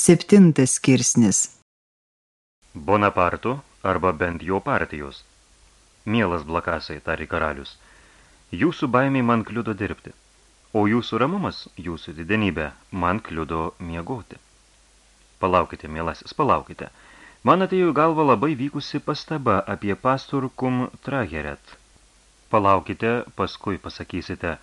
Septintas skirsnis. Bonaparto arba bent jo partijos. Mielas blakasai, tari karalius, jūsų baimiai man kliudo dirbti, o jūsų ramumas, jūsų didenybė, man kliudo miegoti. Palaukite, mielasis, palaukite. Man atėjo į galvą labai vykusi pastaba apie pastur cum trageret. Palaukite, paskui pasakysite.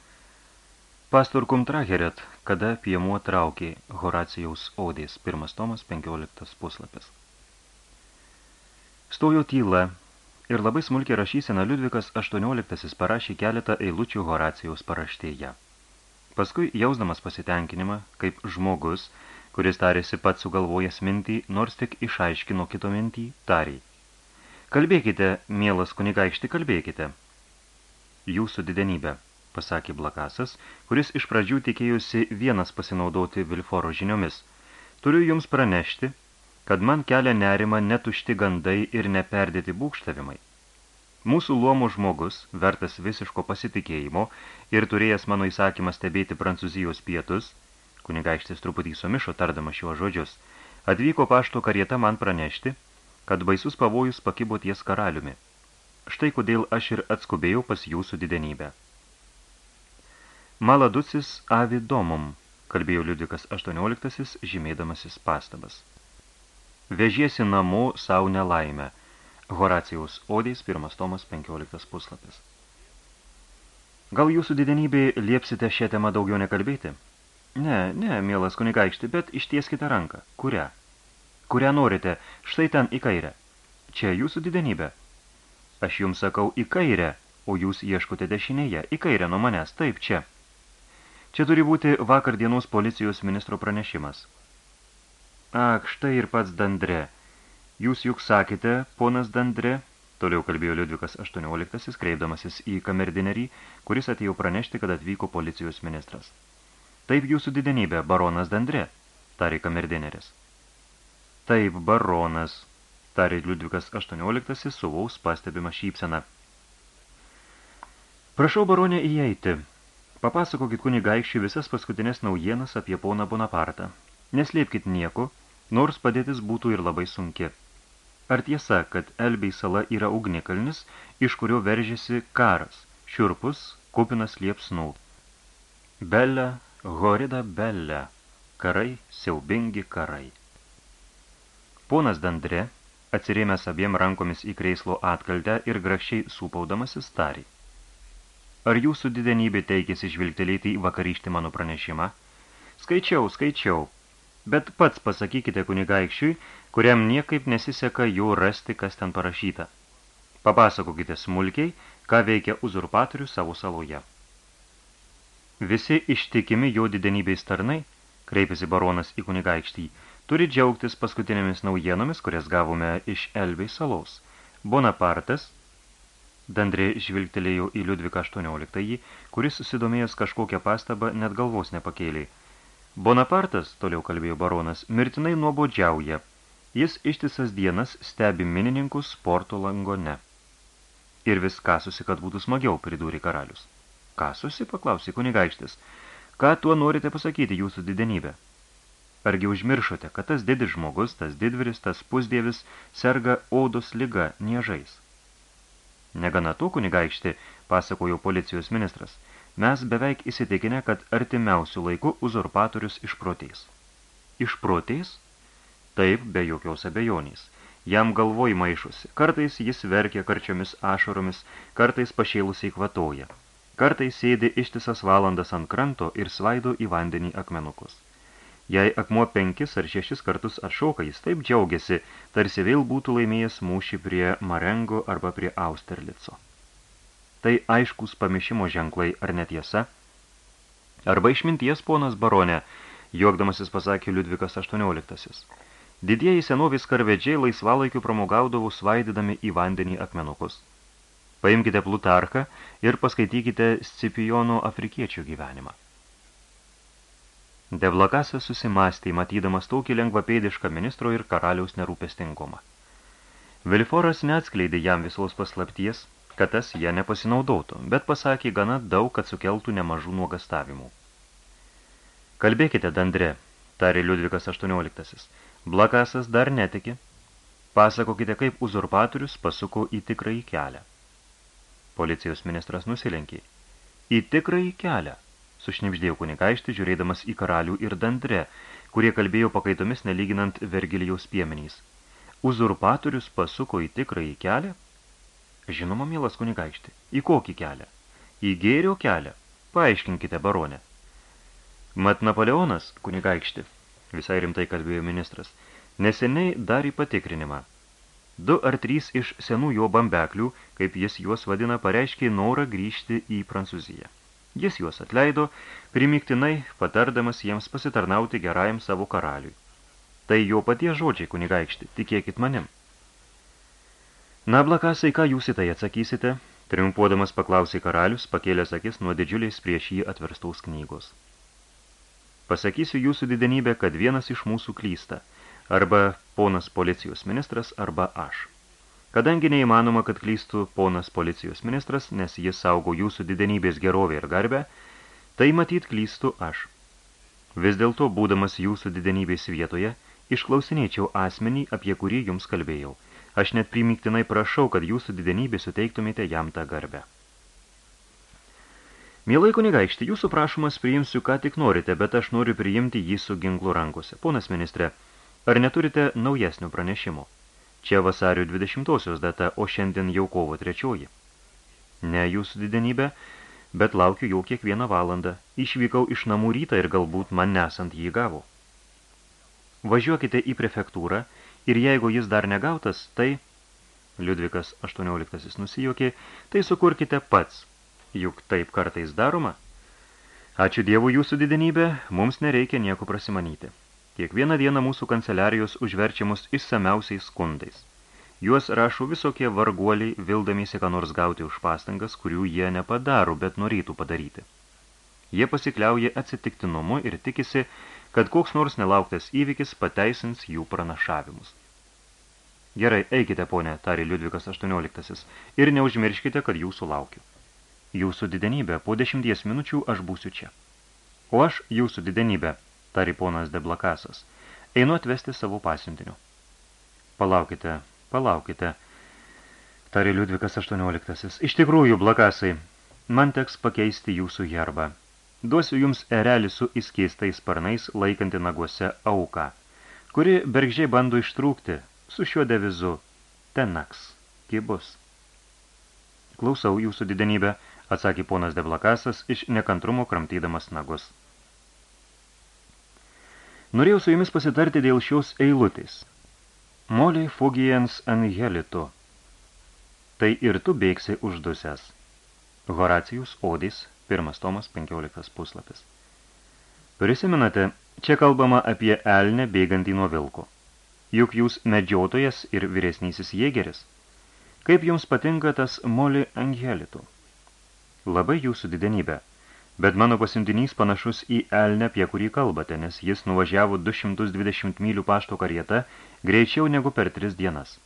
Pastur cum trageret, kada piemuo traukė Horacijaus odės, pirmas tomas, penkioliktas puslapis. Stojo tyla ir labai smulkiai rašysena Liudvikas XVIII parašė keletą eilučių Horacijaus paraštėje. Paskui, jausdamas pasitenkinimą, kaip žmogus, kuris tarėsi pats sugalvojęs mintį, nors tik išaiškino kito mintį, tariai. Kalbėkite, mielas kunigaikšti, kalbėkite. Jūsų didenybė, pasakė Blakasas, kuris iš pradžių tikėjusi vienas pasinaudoti Vilforo žiniomis. Turiu jums pranešti, kad man kelia nerima netušti gandai ir neperdėti būkštavimai. Mūsų luomų žmogus, vertas visiško pasitikėjimo ir turėjęs mano įsakymą stebėti Prancūzijos pietus, kunigaikštis truputį sumišo tardama šiuos žodžius, atvyko pašto karieta man pranešti, kad baisus pavojus pakibo ties karaliumi. Štai kodėl aš ir atskubėjau pas jūsų didenybę. Maladucis avi domum, kalbėjo Liudvikas 18, žymėdamasis pastabas. Vežiesi namo savo nelaimę. Horacijaus odės, pirmas tomas, 15 puslapis. Gal jūsų didenybė liepsite šią temą daugiau nekalbėti? Ne, ne, mielas kunigaikšti, bet ištieskite ranką. Kurią? Kurią norite? Štai ten į kairę. Čia jūsų didenybė. Aš jums sakau į kairę, o jūs ieškote dešinėje. Į kairę nuo manęs, taip, čia. Čia turi būti vakar dienos policijos ministro pranešimas. Ak, štai ir pats Dandre. Jūs juk sakėte, ponas Dandre, toliau kalbėjo Liudvikas 18, kreipdamasis į kamerdinerį, kuris atėjo pranešti, kad atvyko policijos ministras. Taip jūsų didenybė, baronas Dandre, tarė kamerdineris. Taip, baronas, tarė Liudvikas 18, suvaus pastebimą šypseną. Prašau, baronė, įeiti. Papasakokit kunigaikščiui visas paskutinės naujienas apie poną Bonapartą. Neslėpkit nieko, nors padėtis būtų ir labai sunki. Ar tiesa, kad Elbei sala yra ugnikalnis, iš kurio veržiasi karas, šiurpus, kupinas liepsnų? Belle, horida belle, karai, siaubingi karai. Ponas Dandre, atsirėmęs abiem rankomis į kreislo atkaldę ir grašiai sūpaudamasis tarė. Ar jūsų didenybė teikėsi žvilgtelėti į vakarykštį mano pranešimą? Skaičiau, skaičiau, bet pats pasakykite kunigaikščiui, kuriam niekaip nesiseka jų rasti, kas ten parašyta. Papasakokite smulkiai, ką veikia uzurpatorius savo saloje. Visi ištikimi jo didenybės tarnai, kreipėsi baronas į kunigaikštį, turi džiaugtis paskutinėmis naujienomis, kurias gavome iš Elbei salos. Bonapartas, Dandrė žvilgtelėjo į Liudviką 18, kuris susidomėjęs kažkokią pastabą net galvos nepakėlė – Bonapartas, toliau kalbėjo baronas, mirtinai nuobodžiauja. Jis ištisas dienas stebi minininkus sporto langone. Ir vis kasusi, kad būtų smagiau, pridūrė karalius. Kasusi, paklausė kunigaikštis. Ką tuo norite pasakyti jūsų didenybę? Argi užmiršote, kad tas didis žmogus, tas didviris, tas pusdievis serga odos liga niežais? Negana to, kunigaikšti, pasakojo policijos ministras – mes beveik įsitikinę, kad artimiausių laikų uzurpatorius išprotės. Išprotės? Taip, be jokios abejonės. Jam galvoj maišusi. Kartais jis verkia karčiomis ašaromis, kartais pašėlusiai kvatoja. Kartais sėdi ištisas valandas ant kranto ir svaido į vandenį akmenukus. Jei akmuo penkis ar šešis kartus atšauka, jis taip džiaugiasi, tarsi vėl būtų laimėjęs mūšį prie Marengo arba prie Austerlico. Tai aiškus pamišimo ženklai ar netiesa? Arba išminties ponas baronė, juokdamasis pasakė Liudvikas 18. Didieji senovės karvedžiai laisvalaikiu pramogaudavo svaidydami į vandenį akmenukus. Paimkite Plutarką ir paskaitykite Scipijono afrikiečių gyvenimą. Devlakasas susimastė, matydamas tokį lengvapėdišką ministro ir karaliaus nerūpestingumą. Viliforas neatskleidė jam visos paslapties, kad tas ją nepasinaudotų, bet pasakė gana daug, kad sukeltų nemažų nuogastavimų. Kalbėkite, Dandre, tarė Liudvikas 18. Blakasas dar netiki. Pasakokite, kaip uzurpatorius pasuko į tikrąjį kelią. Policijos ministras nusilenkė. Į tikrąjį kelią, sušnipždėjo kunigaišti, žiūrėdamas į karalių ir dandre, kurie kalbėjo pakaitomis nelyginant Vergilijaus piemenys. Uzurpatorius pasuko į tikrąjį kelią? Žinoma, mielas kunigaišti, į kokį kelią? Į gėrio kelią? Paaiškinkite, baronė. Mat Napoleonas, kunigaikšti, visai rimtai kalbėjo ministras, neseniai darė patikrinimą. Du ar trys iš senų jo bambeklių, kaip jis juos vadina, pareiškė norą grįžti į Prancūziją. Jis juos atleido, primiktinai patardamas jiems pasitarnauti gerajam savo karaliui. Tai jo patie žodžiai, kunigaikšti, tikėkit manim. Na, blakasai, ką jūs į tai atsakysite? Triumpuodamas paklausė karalius, pakėlęs akis nuo didžiuliais prieš jį atverstos knygos. Pasakysiu jūsų didenybę, kad vienas iš mūsų klysta, arba ponas policijos ministras, arba aš. Kadangi neįmanoma, kad klystų ponas policijos ministras, nes jis saugo jūsų didenybės gerovę ir garbę, tai matyt klystų aš. Vis dėlto, būdamas jūsų didenybės vietoje, išklausinėčiau asmenį, apie kurį jums kalbėjau. Aš net primiktinai prašau, kad jūsų didenybė suteiktumėte jam tą garbę. Mielai kunigaikšti, jūsų prašomas priimsiu, ką tik norite, bet aš noriu priimti jį su ginklu rankose. Ponas ministre, ar neturite naujesnio pranešimo? Čia vasario 20-osios data, o šiandien jau kovo trečioji. Ne jūsų didenybė, bet laukiu jau kiekvieną valandą. Išvykau iš namų rytą ir galbūt man nesant jį gavo. Važiuokite į prefektūrą ir jeigu jis dar negautas, tai... Liudvikas 18 nusijokė, tai sukurkite pats – juk taip kartais daroma. Ačiū Dievų jūsų didenybė, mums nereikia nieko prasimanyti. Kiekvieną dieną mūsų kanceliarijos užverčiamus išsamiausiais skundais. Juos rašo visokie varguoliai, vildamiesi ką nors gauti už pastangas, kurių jie nepadaro, bet norėtų padaryti. Jie pasikliauja atsitiktinumu ir tikisi, kad koks nors nelauktas įvykis pateisins jų pranašavimus. Gerai, eikite, ponė, tarė Liudvikas 18, ir neužmirškite, kad jūsų laukiu. Jūsų didenybė, po dešimties minučių aš būsiu čia. O aš, jūsų didenybė, tari ponas Deblakasas, einu atvesti savo pasiuntiniu. Palaukite, palaukite, tari Liudvikas 18. Iš tikrųjų, Blakasai, man teks pakeisti jūsų herbą. Duosiu jums erelį su įskeistais sparnais laikanti naguose auką, kuri bergžiai bando ištrūkti su šiuo devizu tenaks, kibus. Klausau jūsų didenybę, atsakė ponas Deblakasas iš nekantrumo kramtydamas nagus. Norėjau su jumis pasitarti dėl šios eilutės. Moli fugiens angelitu. Tai ir tu bėgsi uždusęs. Horacijus Odis, pirmas tomas, 15 puslapis. Prisimenate, čia kalbama apie elnę bėgantį nuo vilko. Juk jūs medžiotojas ir vyresnysis jėgeris. Kaip jums patinka tas moli angelitų? Labai jūsų didenybė, bet mano pasiuntinys panašus į elnę, apie kurį kalbate, nes jis nuvažiavo 220 mylių pašto karieta greičiau negu per tris dienas.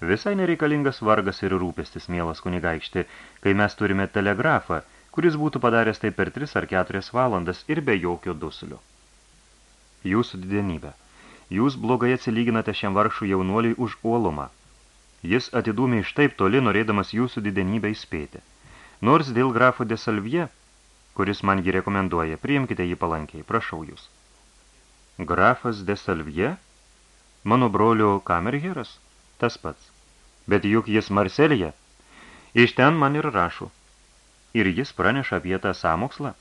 Visai nereikalingas vargas ir rūpestis, mielas kunigaikšti, kai mes turime telegrafą, kuris būtų padaręs tai per tris ar keturias valandas ir be jokio dusulio. Jūsų didenybė. Jūs blogai atsilyginate šiam vargšų jaunuoliui už uolumą. Jis atidūmė iš taip toli, norėdamas jūsų didenybę įspėti. Nors dėl grafo de Salvie, kuris man jį rekomenduoja, priimkite jį palankiai, prašau jūs. Grafas de Salvie? Mano brolio kamerheras? Tas pats. Bet juk jis Marselėje. Iš ten man ir rašo. Ir jis praneša apie tą samokslą?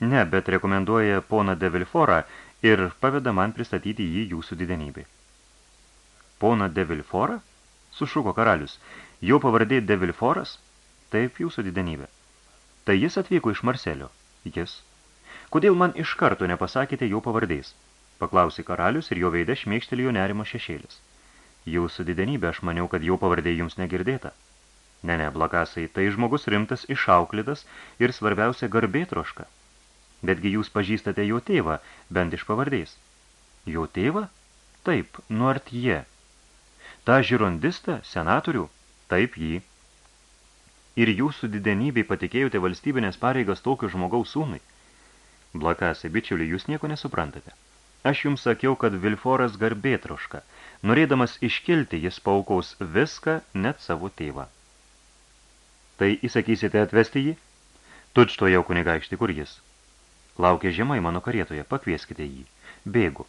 Ne, bet rekomenduoja poną de Vilforą ir paveda man pristatyti jį jūsų didenybei. Pona de Vilforą? Sušuko karalius. Jo pavardė de Vilforas? Taip, jūsų didenybė. Tai jis atvyko iš Marselio. Jis. Kodėl man iš karto nepasakėte jo pavardės? Paklausė karalius ir jo veide šmėkštelėjo nerimo šešėlis. Jūsų didenybė, aš maniau, kad jo pavardė jums negirdėta. Ne, ne, blakasai, tai žmogus rimtas, išauklidas ir svarbiausia garbė troška. Betgi jūs pažįstate jo tėvą, bent iš pavardės. Jo tėvą? Taip, nuart jie. Ta žirondista, senatorių? Taip jį ir jūsų didenybei patikėjote valstybinės pareigas tokio žmogaus sūnui. Blakasai, bičiuli, jūs nieko nesuprantate. Aš jums sakiau, kad Vilforas garbėtroška. Norėdamas iškilti, jis paukaus viską, net savo tėvą. Tai įsakysite atvesti jį? Tučto jau kunigaikšti, kur jis? Laukia žemai mano karietoje, pakvieskite jį. Bėgu.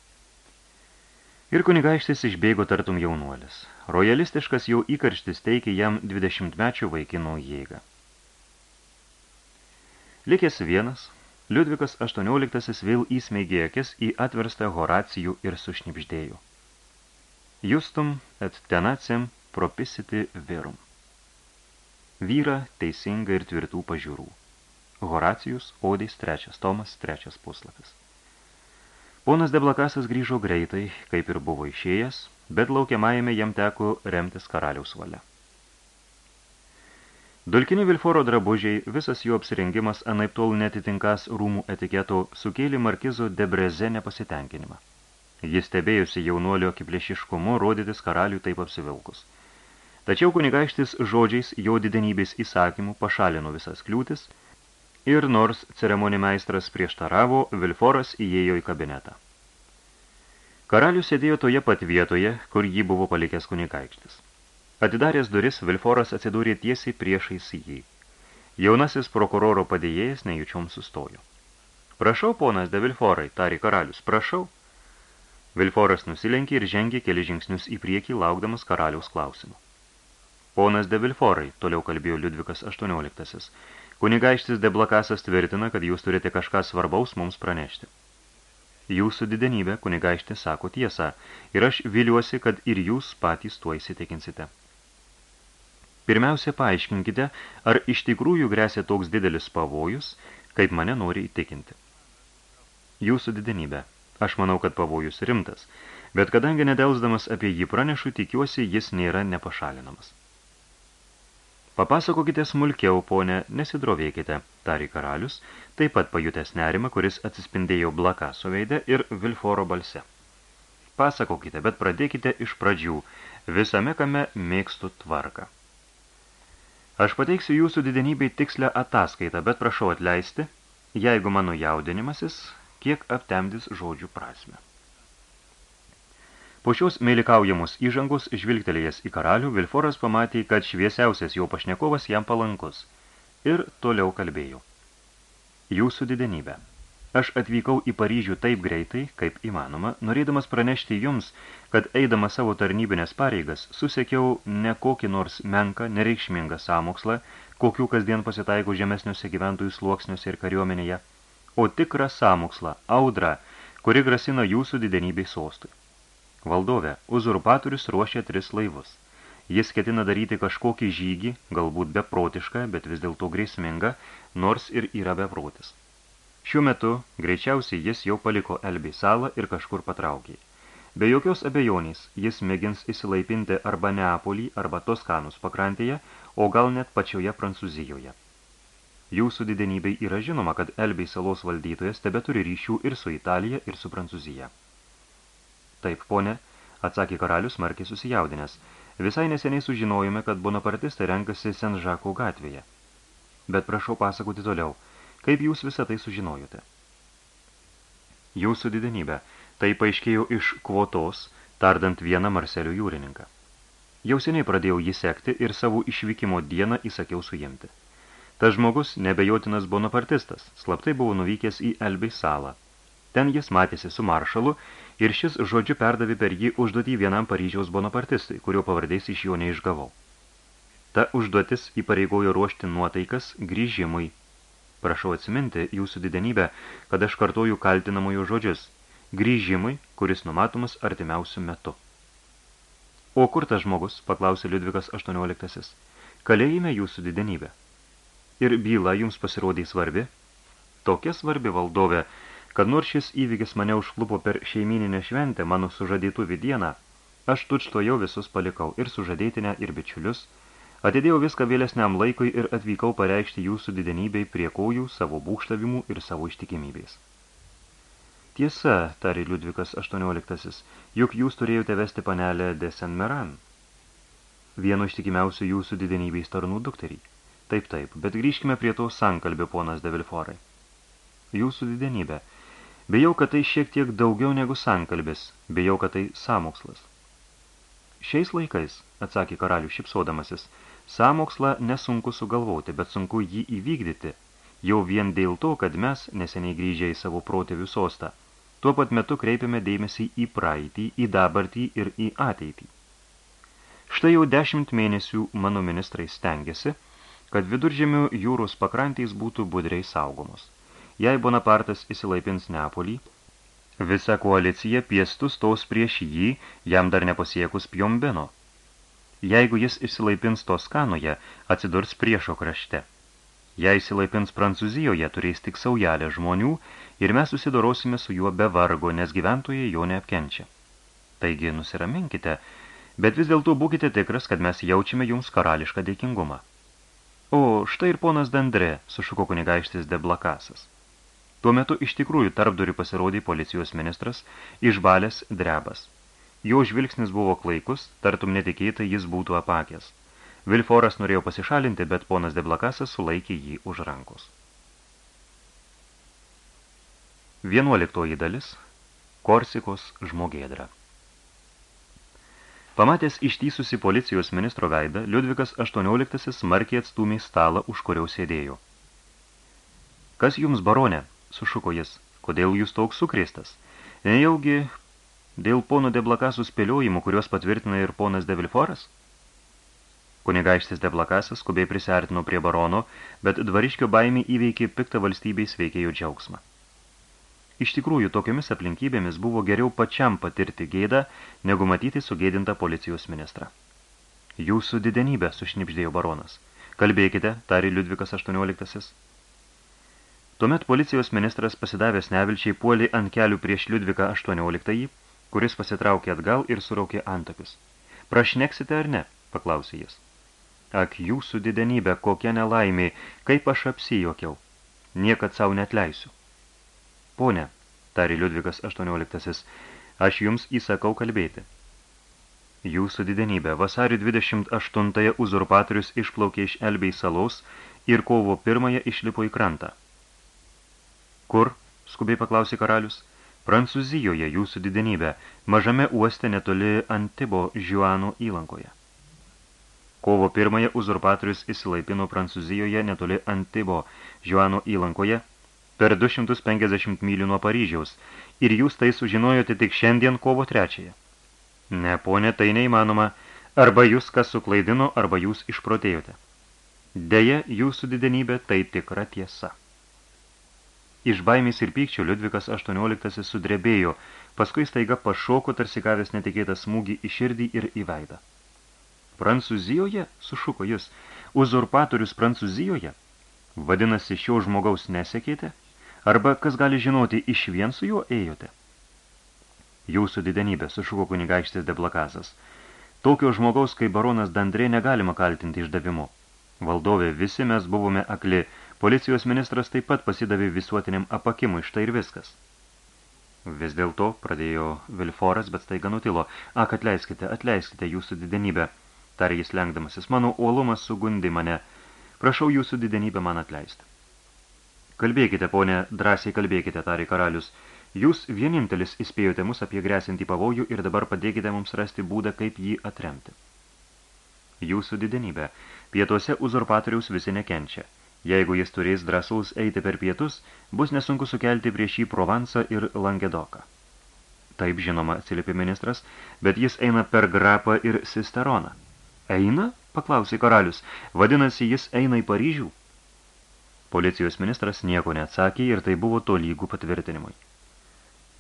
Ir kunigaikštis išbėgo tartum jaunuolis. Rojalistiškas jau įkarštis teikė jam 20 mečių vaikinų jėgą. Likęs vienas, Liudvikas XVIII vėl įsmeigė akis į atverstą Horacijų ir sušnipždėjo. Justum et tenacem propisiti verum. Vyra teisinga ir tvirtų pažiūrų. Horacijus, Odės, trečias tomas, trečias puslapis. Ponas Deblakasas grįžo greitai, kaip ir buvo išėjęs, bet laukiamajame jam teko remtis karaliaus valia. Dulkini Vilforo drabužiai, visas jų apsirengimas anaip tol netitinkas rūmų etiketo, sukėlė markizo Debreze nepasitenkinimą. Jis stebėjusi jaunuolio kiplėšiškumu rodytis karaliui taip apsivilkus. Tačiau kunigaištis žodžiais jo didenybės įsakymų pašalino visas kliūtis – ir nors ceremonimeistras prieštaravo, Vilforas įėjo į kabinetą. Karalius sėdėjo toje pat vietoje, kur jį buvo palikęs kunikaikštis. Atidaręs duris, Vilforas atsidūrė tiesiai priešais jį. Jaunasis prokuroro padėjėjas nejučiom sustojo. Prašau, ponas de Vilforai, tari karalius, prašau. Vilforas nusilenkė ir žengė keli žingsnius į priekį, laukdamas karaliaus klausimų. Ponas de Vilforai, toliau kalbėjo Liudvikas 18. Kunigaištis Deblakasas tvirtina, kad jūs turite kažką svarbaus mums pranešti. Jūsų didenybė, kunigaištis, sako tiesą, ir aš viliuosi, kad ir jūs patys tuo įsitikinsite. Pirmiausia, paaiškinkite, ar iš tikrųjų grėsia toks didelis pavojus, kaip mane nori įtikinti. Jūsų didenybė, aš manau, kad pavojus rimtas, bet kadangi nedelsdamas apie jį pranešu, tikiuosi, jis nėra nepašalinamas. Papasakokite smulkiau, ponė, nesidrovėkite, tari karalius, taip pat pajutęs nerimą, kuris atsispindėjo blakaso veide ir Vilforo balse. Pasakokite, bet pradėkite iš pradžių, visame kame mėgstu tvarką. Aš pateiksiu jūsų didenybei tikslę ataskaitą, bet prašau atleisti, jeigu mano jaudinimasis, kiek aptemdys žodžių prasme. Po šios meilikaujamus įžangus žvilgtelėjęs į karalių, Vilforas pamatė, kad šviesiausias jo pašnekovas jam palankus ir toliau kalbėjo. Jūsų didenybė. Aš atvykau į Paryžių taip greitai, kaip įmanoma, norėdamas pranešti jums, kad eidama savo tarnybinės pareigas, susekiau ne kokį nors menką, nereikšmingą sąmokslą, kokių kasdien pasitaiko žemesniuose gyventojų sluoksniuose ir kariuomenėje, o tikrą sąmokslą, audrą, kuri grasina jūsų didenybei sostui. Valdove, uzurpatorius ruošia tris laivus. Jis ketina daryti kažkokį žygį, galbūt beprotišką, bet vis dėlto grėsmingą, nors ir yra beprotis. Šiuo metu greičiausiai jis jau paliko Elbį salą ir kažkur patraukė. Be jokios abejonės jis mėgins įsilaipinti arba Neapolį, arba Toskanus pakrantėje, o gal net pačioje Prancūzijoje. Jūsų didenybei yra žinoma, kad Elbei salos valdytojas tebe turi ryšių ir su Italija, ir su Prancūzija. Taip, ponė, atsakė karalius smarkiai susijaudinęs. Visai neseniai sužinojome, kad bonapartistai renkasi Senžako gatvėje. Bet prašau pasakoti toliau, kaip jūs visą tai sužinojote. Jūsų didenybė, tai paaiškėjo iš kvotos, tardant vieną Marselio jūrininką. Jau seniai pradėjau jį sekti ir savo išvykimo dieną įsakiau suimti. Tas žmogus, nebejotinas bonapartistas, slaptai buvo nuvykęs į Elbei salą. Ten jis matėsi su maršalu ir šis žodžiu perdavė per jį užduotį vienam Paryžiaus bonapartistui, kurio pavardės iš jo neišgavau. Ta užduotis įpareigojo ruošti nuotaikas grįžimui. Prašau atsiminti jūsų didenybę, kad aš kartoju kaltinamųjų žodžius – grįžimui, kuris numatomas artimiausių metu. O kur tas žmogus, paklausė Liudvikas 18. Kalėjime jūsų didenybę. Ir byla jums pasirodė svarbi? Tokia svarbi valdovė, kad nors šis įvykis mane užklupo per šeimininę šventę mano sužadėtuvį dieną, aš tučto jau visus palikau ir sužadėtinę, ir bičiulius, atidėjau viską vėlesniam laikui ir atvykau pareikšti jūsų didenybei prie kojų savo būkštavimų ir savo ištikimybės. Tiesa, tarė Liudvikas 18, juk jūs turėjote vesti panelę de Saint-Meran, vieno ištikimiausių jūsų didenybės tarnų dukterį. Taip, taip, bet grįžkime prie to sankalbio, ponas de Vilforai. jūsų didenybė. Bijau, kad tai šiek tiek daugiau negu sankalbis, bijau, kad tai samokslas. Šiais laikais, atsakė karalius šipsodamasis, samokslą nesunku sugalvoti, bet sunku jį įvykdyti, jau vien dėl to, kad mes, neseniai grįžę į savo protėvių sostą, tuo pat metu kreipiame dėmesį į praeitį, į dabartį ir į ateitį. Štai jau dešimt mėnesių mano ministrai stengiasi, kad viduržėmių jūros pakrantys būtų budriai saugomos. Jei Bonapartas įsilaipins Neapolį, visa koalicija piestus tos prieš jį, jam dar nepasiekus Pjombeno. Jeigu jis įsilaipins Toskanoje, atsidurs priešo krašte. Jei įsilaipins Prancūzijoje, turės tik saujelę žmonių ir mes susidorosime su juo be vargo, nes gyventojai jo neapkenčia. Taigi nusiraminkite, bet vis dėlto būkite tikras, kad mes jaučiame jums karališką dėkingumą. O, štai ir ponas Dandre, sušuko kunigaištis de Blakasas. Tuo metu iš tikrųjų tarpdurį pasirodė policijos ministras, išbalęs drebas. Jo žvilgsnis buvo klaikus, tartum netikėtai jis būtų apakęs. Vilforas norėjo pasišalinti, bet ponas Deblakasas sulaikė jį už rankos. Vienuoliktoji dalis – Korsikos žmogėdra. Pamatęs ištysusi policijos ministro veidą, Liudvikas XVIII smarkiai atstūmė stalą, už kurio sėdėjo. Kas jums, baronė? Sušuko jis. Kodėl jūs toks sukrėstas? Nejaugi dėl pono Deblakasų spėliojimų, kuriuos patvirtina ir ponas Devilforas? Kunigaištis Deblakasas skubiai prisartino prie barono, bet dvariškio baimį įveikė piktą valstybės veikėjo džiaugsmą. Iš tikrųjų, tokiomis aplinkybėmis buvo geriau pačiam patirti gėdą, negu matyti sugėdintą policijos ministrą. Jūsų didenybė, sušnipždėjo baronas. Kalbėkite, tari Liudvikas 18. Tuomet policijos ministras pasidavęs nevilčiai puolė ant kelių prieš Liudviką 18, kuris pasitraukė atgal ir suraukė antakius. Prašneksite ar ne? paklausė jis. Ak, jūsų didenybė, kokia nelaimė, kaip aš apsijokiau. Niekad savo netleisiu. Pone, tarė Liudvikas 18, aš jums įsakau kalbėti. Jūsų didenybė, vasario 28 uzurpatorius išplaukė iš Elbei salos ir kovo 1 išlipo į krantą. Kur? skubiai paklausė karalius. Prancūzijoje, jūsų didenybė, mažame uoste netoli Antibo Žiuano įlankoje. Kovo pirmąją uzurpatorius įsilaipino Prancūzijoje netoli Antibo Žiuano įlankoje per 250 mylių nuo Paryžiaus ir jūs tai sužinojote tik šiandien kovo trečiąją. Ne, ponė, tai neįmanoma, arba jūs kas suklaidino, arba jūs išprotėjote. Deja, jūsų didenybė tai tikra tiesa. Iš baimės ir pykčio Liudvikas XVIII sudrebėjo, paskui staiga pašoko tarsi gavęs netikėtą smūgį į širdį ir į veidą. Prancūzijoje, sušuko jis, uzurpatorius Prancūzijoje? Vadinasi, šio žmogaus nesekėte? Arba, kas gali žinoti, iš vien su juo ėjote? Jūsų didenybė, sušuko kunigaikštis Deblakasas. Tokio žmogaus kaip baronas Dandrė negalima kaltinti išdavimu. Valdovė, visi mes buvome akli, Policijos ministras taip pat pasidavė visuotiniam apakimui, štai ir viskas. Vis dėlto pradėjo Vilforas, bet staiga nutilo. Ak, atleiskite, atleiskite jūsų didenybę, tarė jis lengdamasis. Mano uolumas sugundi mane. Prašau jūsų didenybę man atleisti. Kalbėkite, ponė, drąsiai kalbėkite, tarė karalius. Jūs vienintelis įspėjote mus apie grėsintį pavojų ir dabar padėkite mums rasti būdą, kaip jį atremti. Jūsų didenybė, pietuose uzurpatoriaus visi nekenčia. Jeigu jis turės drąsaus eiti per pietus, bus nesunku sukelti prieš jį Provansą ir Langedoką. Taip, žinoma, atsiliepė ministras, bet jis eina per Grapą ir Sisteroną. Eina? paklausė karalius. Vadinasi, jis eina į Paryžių? Policijos ministras nieko neatsakė ir tai buvo tolygų patvirtinimui.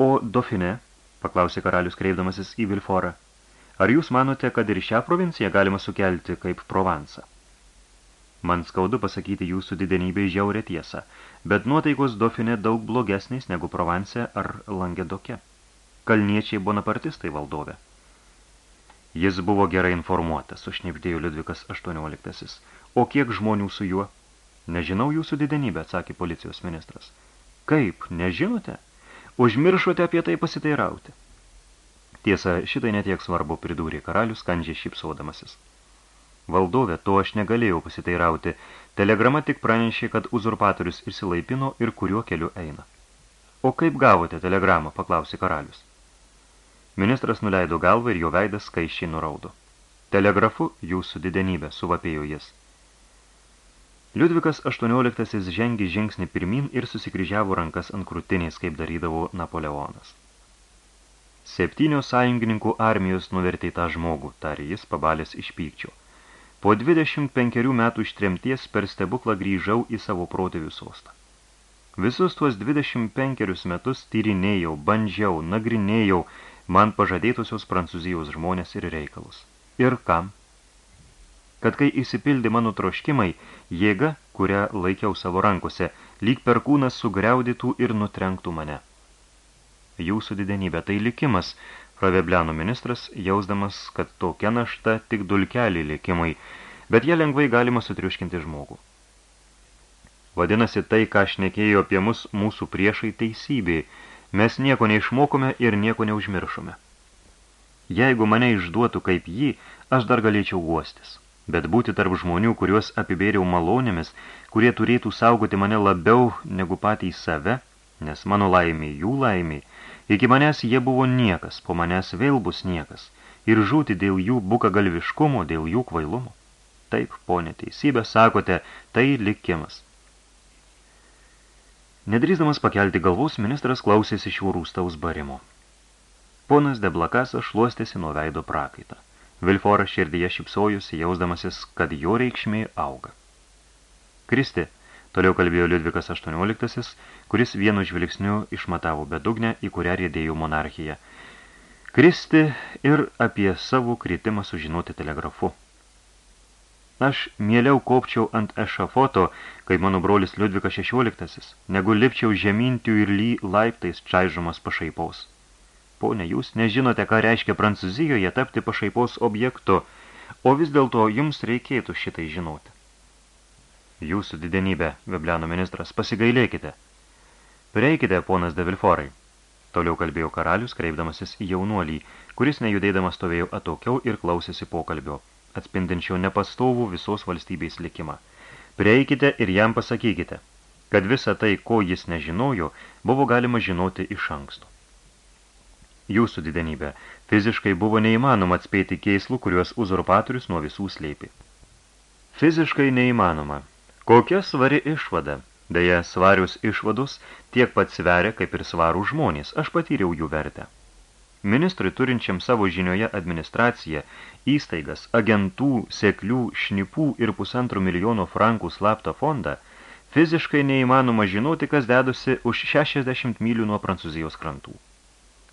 O Dofine, paklausė karalius kreipdamasis į Vilforą, ar jūs manote, kad ir šią provinciją galima sukelti kaip Provansą? Man skaudu pasakyti jūsų didenybei žiaurę tiesą, bet nuotaikos Dofine daug blogesnės negu Provence ar Langedoke. Kalniečiai bonapartistai valdovė. Jis buvo gerai informuotas, sušnipdėjo Liudvikas XVIII. O kiek žmonių su juo? Nežinau jūsų didenybę, atsakė policijos ministras. Kaip, nežinote? Užmiršote apie tai pasiteirauti. Tiesa, šitai netiek svarbu, pridūrė karalius, kandžiai šipsaudamasis. Valdovė, to aš negalėjau pasiteirauti. Telegrama tik pranešė, kad uzurpatorius išsilaipino ir kuriuo keliu eina. O kaip gavote telegramą, paklausė karalius. Ministras nuleido galvą ir jo veidas skaiščiai nuraudo. Telegrafu jūsų didenybė, suvapėjo jis. Liudvikas XVIII žengė žingsnį pirmin ir susikryžiavo rankas ant krūtinės, kaip darydavo Napoleonas. Septynios sąjungininkų armijos nuvertė tą žmogų, tarė jis pabalės iš pykčio. Po 25 metų ištremties per stebuklą grįžau į savo protėvių sostą. Visus tuos 25 metus tyrinėjau, bandžiau, nagrinėjau man pažadėtusios prancūzijos žmonės ir reikalus. Ir kam? Kad kai įsipildė mano troškimai, jėga, kurią laikiau savo rankose, lyg per kūną sugriaudytų ir nutrenktų mane. Jūsų didenybė tai likimas, pravebliano ministras, jausdamas, kad tokia našta tik dulkelį likimai, bet jie lengvai galima sutriuškinti žmogų. Vadinasi, tai, ką šnekėjo apie mus mūsų priešai teisybė, mes nieko neišmokome ir nieko neužmiršome. Jeigu mane išduotų kaip jį, aš dar galėčiau guostis. Bet būti tarp žmonių, kuriuos apibėriau malonėmis, kurie turėtų saugoti mane labiau negu patys save, nes mano laimė jų laimė, Iki manęs jie buvo niekas, po manęs vėl bus niekas. Ir žūti dėl jų buka galviškumo, dėl jų kvailumo. Taip, ponė teisybė, sakote, tai likimas. Nedrįsdamas pakelti galvus, ministras klausėsi šių rūstaus barimo. Ponas Deblakasas šluostėsi nuo veido prakaitą. Vilforas širdyje šipsojusi, jausdamasis, kad jo reikšmė auga. Kristi, Toliau kalbėjo Liudvikas XVIII, kuris vienu žvilgsniu išmatavo bedugnę, į kurią rėdėjo monarchija. Kristi ir apie savo kritimą sužinoti telegrafu. Aš mieliau kopčiau ant ešafoto, kaip mano brolis Liudvikas XVI, negu lipčiau žemintių ir ly laiptais čaižomas pašaipos. Pone, jūs nežinote, ką reiškia Prancūzijoje tapti pašaipos objektu, o vis dėlto jums reikėtų šitai žinoti. Jūsų didenybė, vebliano ministras, pasigailėkite. Prieikite, ponas de Vilforai. Toliau kalbėjo karalius, kreipdamasis į jaunuolį, kuris nejudėdamas stovėjo atokiau ir klausėsi pokalbio, atspindinčio nepastovų visos valstybės likimą. Prieikite ir jam pasakykite, kad visa tai, ko jis nežinojo, buvo galima žinoti iš anksto. Jūsų didenybė, fiziškai buvo neįmanoma atspėti keislų, kuriuos uzurpatorius nuo visų slėpė. Fiziškai neįmanoma, Kokia svari išvada? Deja, svarius išvadus tiek pat sveria, kaip ir svarų žmonės. Aš patyriau jų vertę. Ministrui turinčiam savo žinioje administraciją, įstaigas, agentų, seklių, šnipų ir pusantro milijono frankų slaptą fondą, fiziškai neįmanoma žinoti, kas dedusi už 60 mylių nuo Prancūzijos krantų.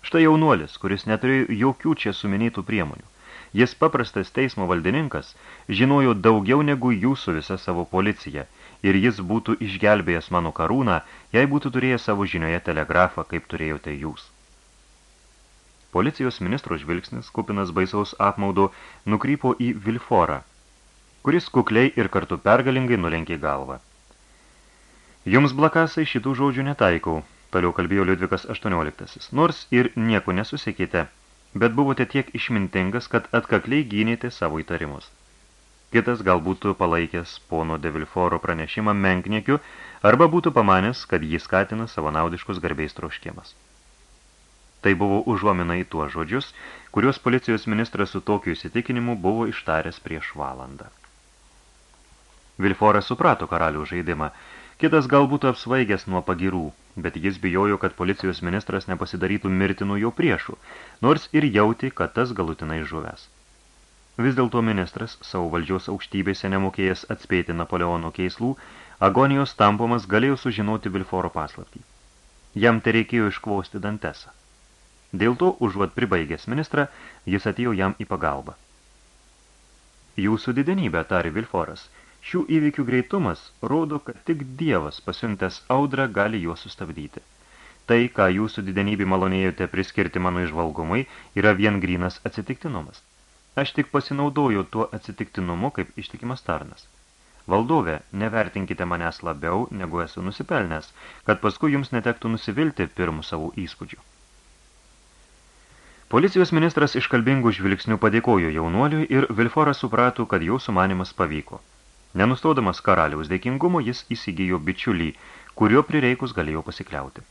Štai jaunuolis, kuris neturėjo jokių čia suminėtų priemonių. Jis paprastas teismo valdininkas žinojo daugiau negu jūsų visa savo policija ir jis būtų išgelbėjęs mano karūną, jei būtų turėjęs savo žinioje telegrafą, kaip turėjote jūs. Policijos ministro žvilgsnis, kupinas baisaus apmaudo, nukrypo į Vilforą, kuris kukliai ir kartu pergalingai nulenkė galvą. Jums blakasai šitų žodžių netaikau, toliau kalbėjo Liudvikas XVIII, nors ir nieko nesusiekite, bet buvote tiek išmintingas, kad atkakliai gynėte savo įtarimus. Kitas gal būtų palaikęs pono de Vilforo pranešimą menkniekiu, arba būtų pamanęs, kad jį skatina savo naudiškus garbiais troškimas. Tai buvo užuomina į tuos žodžius, kuriuos policijos ministras su tokiu įsitikinimu buvo ištaręs prieš valandą. Vilforas suprato karalių žaidimą, kitas gal būtų apsvaigęs nuo pagirų, bet jis bijojo, kad policijos ministras nepasidarytų mirtinų jo priešų, nors ir jauti, kad tas galutinai žuvęs. Vis dėlto ministras, savo valdžios aukštybėse nemokėjęs atspėti Napoleono keislų, agonijos tampomas galėjo sužinoti Vilforo paslaptį. Jam tai reikėjo iškvosti Dantesą. Dėl to, užuot pribaigęs ministrą, jis atėjo jam į pagalbą. Jūsų didenybė, tarė Vilforas, Šių įvykių greitumas rodo, kad tik Dievas pasiuntęs audrą gali juos sustabdyti. Tai, ką jūsų didenybį malonėjote priskirti mano išvalgumai, yra vien grynas atsitiktinumas. Aš tik pasinaudoju tuo atsitiktinumu kaip ištikimas tarnas. Valdove, nevertinkite manęs labiau, negu esu nusipelnęs, kad paskui jums netektų nusivilti pirmų savo įspūdžių. Policijos ministras iškalbingų žvilgsnių padėkojo jaunuoliui ir Vilforas suprato, kad jau sumanimas pavyko. Nenustodamas karaliaus dėkingumo, jis įsigijo bičiulį, kurio prireikus galėjo pasikliauti.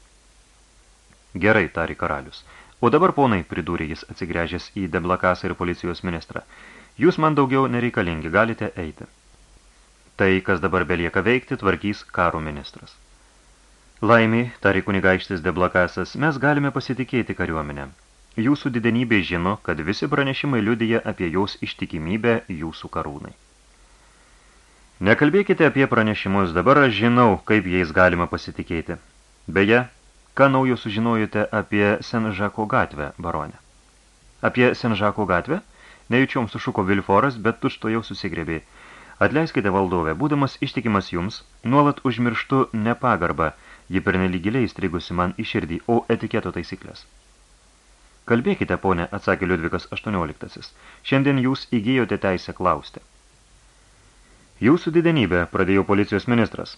Gerai, tari karalius. O dabar, ponai, pridūrė jis atsigręžęs į Deblakasą ir policijos ministrą, jūs man daugiau nereikalingi, galite eiti. Tai, kas dabar belieka veikti, tvarkys karo ministras. Laimiai, tari kunigaištis Deblakasas, mes galime pasitikėti kariuomenę. Jūsų didenybė žino, kad visi pranešimai liudyja apie jos ištikimybę jūsų karūnai. Nekalbėkite apie pranešimus, dabar aš žinau, kaip jais galima pasitikėti. Beje, ką naujo sužinojote apie Senžako gatvę, baronė? Apie Senžako gatvę? Nejučiom sušuko Vilforas, bet tučto jau susigrėbė. Atleiskite valdovę, būdamas ištikimas jums, nuolat užmirštu nepagarbą, ji pernelyg giliai įstrigusi man į širdį, o etiketo taisyklės. Kalbėkite, ponė, atsakė Liudvikas 18. Šiandien jūs įgyjote teisę klausti. Jūsų didenybė, pradėjo policijos ministras.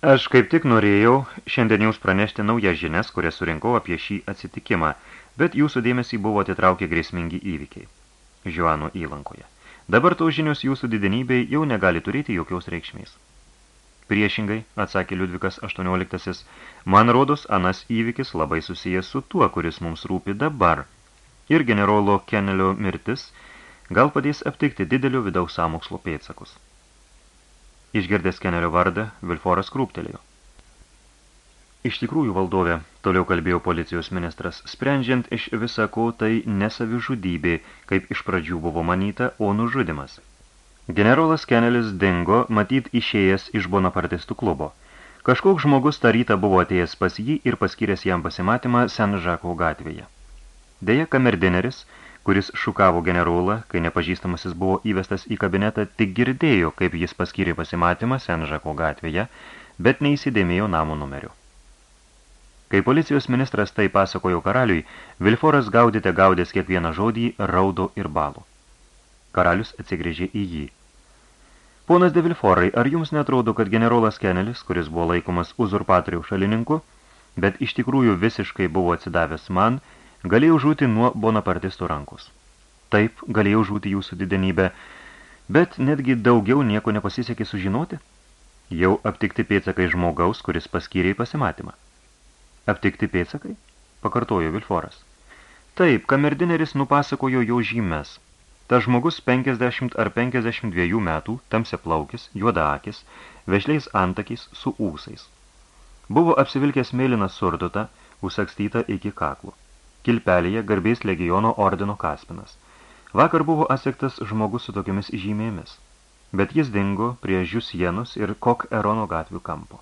Aš kaip tik norėjau šiandien jums pranešti naujas žinias, kurias surinkau apie šį atsitikimą, bet jūsų dėmesį buvo atitraukę grėsmingi įvykiai. Žiuano įlankoje. Dabar tos žinios jūsų didenybei jau negali turėti jokios reikšmės. Priešingai, atsakė Liudvikas 18, man rodos, anas įvykis labai susijęs su tuo, kuris mums rūpi dabar. Ir generolo Kenelio mirtis gal padės aptikti didelio vidaus samokslo pėdsakus. Išgirdęs Kenelio vardą, Vilforas krūptelėjo. Iš tikrųjų, valdovė, toliau kalbėjo policijos ministras, sprendžiant iš visa ko tai nesavižudybė, kaip iš pradžių buvo manyta, o nužudimas. Generolas Kenelis dingo, matyt išėjęs iš bonapartistų klubo. Kažkoks žmogus tą rytą buvo atėjęs pas jį ir paskyręs jam pasimatymą Sen Žako gatvėje. Deja, kamerdineris, kuris šukavo generolą, kai nepažįstamasis buvo įvestas į kabinetą, tik girdėjo, kaip jis paskyrė pasimatymą Sen Žako gatvėje, bet neįsidėmėjo namo numeriu. Kai policijos ministras tai pasakojo karaliui, Vilforas gaudite gaudęs kiekvieną žodį, raudo ir balų. Karalius atsigrėžė į jį. Ponas de Vilforai, ar jums netrodo, kad generolas Kenelis, kuris buvo laikomas uzurpatorių šalininku, bet iš tikrųjų visiškai buvo atsidavęs man, galėjau žūti nuo bonapartistų rankos? Taip, galėjau žūti jūsų didenybę, bet netgi daugiau nieko nepasisekė sužinoti. Jau aptikti pėtsakai žmogaus, kuris paskyrė pasimatymą. Aptikti pėtsakai? Pakartojo Vilforas. Taip, kamerdineris nupasakojo jo žymes. Ta žmogus 50 ar 52 metų, tamsia plaukis, juodaakis, vešliais antakiais su ūsais. Buvo apsivilkęs mėlyną surdutą, užsakstytą iki kaklų. Kilpelėje garbės legiono ordino kaspinas. Vakar buvo asektas žmogus su tokiamis žymėmis, bet jis dingo prie Žiusienus ir Kok Erono gatvių kampo.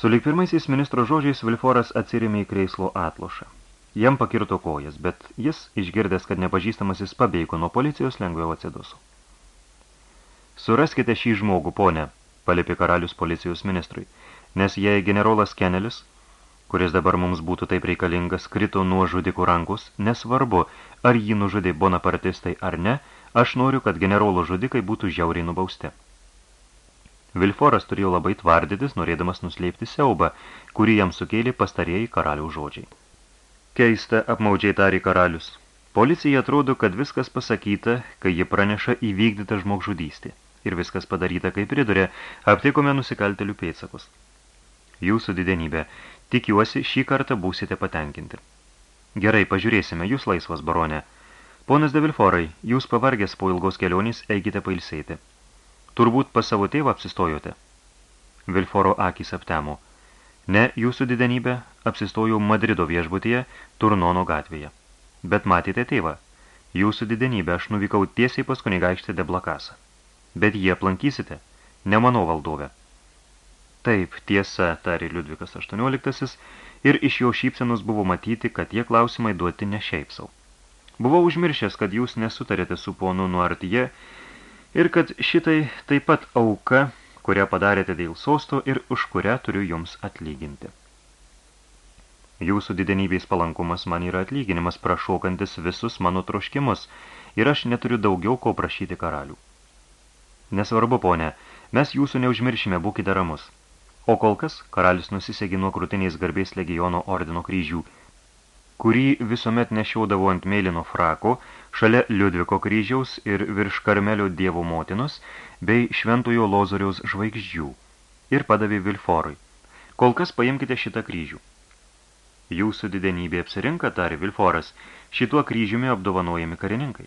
Sulik pirmaisiais ministro žodžiais Vilforas atsirėmė į kreislo atlošą. Jam pakirto kojas, bet jis, išgirdęs, kad nepažįstamasis pabėgo nuo policijos, lengviau atsiduso. Suraskite šį žmogų, ponė, palipė karalius policijos ministrui, nes jei generolas Kenelis, kuris dabar mums būtų taip reikalingas, krito nuo žudikų rankus, nesvarbu, ar jį nužudė bonapartistai ar ne, aš noriu, kad generolo žudikai būtų žiauriai nubausti. Vilforas turėjo labai tvardytis, norėdamas nuslėpti siaubą, kurį jam sukėlė pastarėjai karaliaus žodžiai. Keista apmaudžiai tarė karalius. Policija atrodo, kad viskas pasakyta, kai ji praneša įvykdytą žmogžudystį. Ir viskas padaryta, kaip pridurė, aptikome nusikaltelių pėtsakus. Jūsų didenybė, tikiuosi, šį kartą būsite patenkinti. Gerai, pažiūrėsime, jūs laisvas, baronė. Ponas de Vilforai, jūs pavargęs po ilgos kelionės, eikite pailsėti. Turbūt pas savo tėvą apsistojote. Vilforo akys aptemo. Ne, jūsų didenybė, apsistojau Madrido viešbutyje, Turnono gatvėje. Bet matėte tėvą. Jūsų didenybė, aš nuvykau tiesiai pas kunigaikštį Deblakasą. Bet jie aplankysite, ne mano valdovę. Taip, tiesa, tarė Liudvikas 18 ir iš jo šypsenus buvo matyti, kad tie klausimai duoti ne šiaip sau. Buvau užmiršęs, kad jūs nesutarėte su ponu Nuartyje ir kad šitai taip pat auka, kurią padarėte dėl sosto ir už kurią turiu jums atlyginti. Jūsų didenybės palankumas man yra atlyginimas prašokantis visus mano troškimus ir aš neturiu daugiau ko prašyti karalių. Nesvarbu, ponė, mes jūsų neužmiršime, būkite ramus. O kol kas karalius nusisegi nuo krūtiniais garbės legiono ordino kryžių. kurį visuomet nešiaudavo ant mėlyno frako, šalia Liudviko kryžiaus ir virš Karmelio dievo motinos, bei šventojo Lozoriaus žvaigždžių, ir padavė Vilforui. Kol kas paimkite šitą kryžių. Jūsų didenybė apsirinka, tarė Vilforas, šituo kryžiumi apdovanojami karininkai.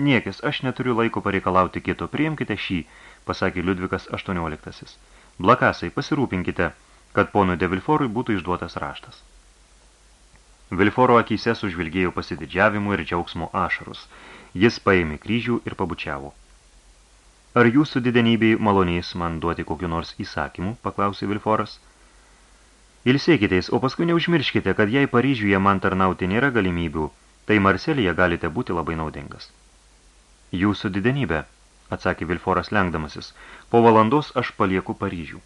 Niekis, aš neturiu laiko pareikalauti kito, priimkite šį, pasakė Liudvikas 18. Blakasai, pasirūpinkite, kad ponui de Vilforui būtų išduotas raštas. Vilforo akise sužvilgėjo pasididžiavimų ir džiaugsmo ašarus. Jis paėmė kryžių ir pabučiavo. Ar jūsų didenybei malonės man duoti kokiu nors įsakymu, paklausė Vilforas. Ilsėkitės, o paskui neužmirškite, kad jei Paryžiuje man tarnauti nėra galimybių, tai Marselėje galite būti labai naudingas. Jūsų didenybė, atsakė Vilforas lengdamasis, po valandos aš palieku Paryžių.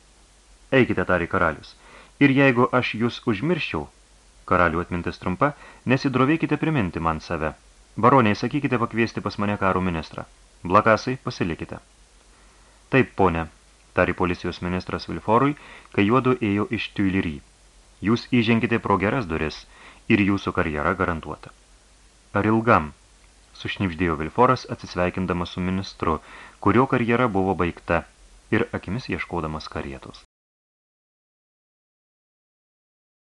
Eikite, tarė karalius, ir jeigu aš jūs užmirščiau, karalių atmintis trumpa, nesidrovėkite priminti man save. Baroniai, sakykite pakviesti pas mane karo ministrą. Blakasai, pasilikite. Taip, ponė, tari policijos ministras Vilforui, kai juodu ėjo iš Tuilery. Jūs įženkite pro geras duris ir jūsų karjera garantuota. Ar ilgam? Sušnipždėjo Vilforas atsisveikindamas su ministru, kurio karjera buvo baigta ir akimis ieškodamas karietos.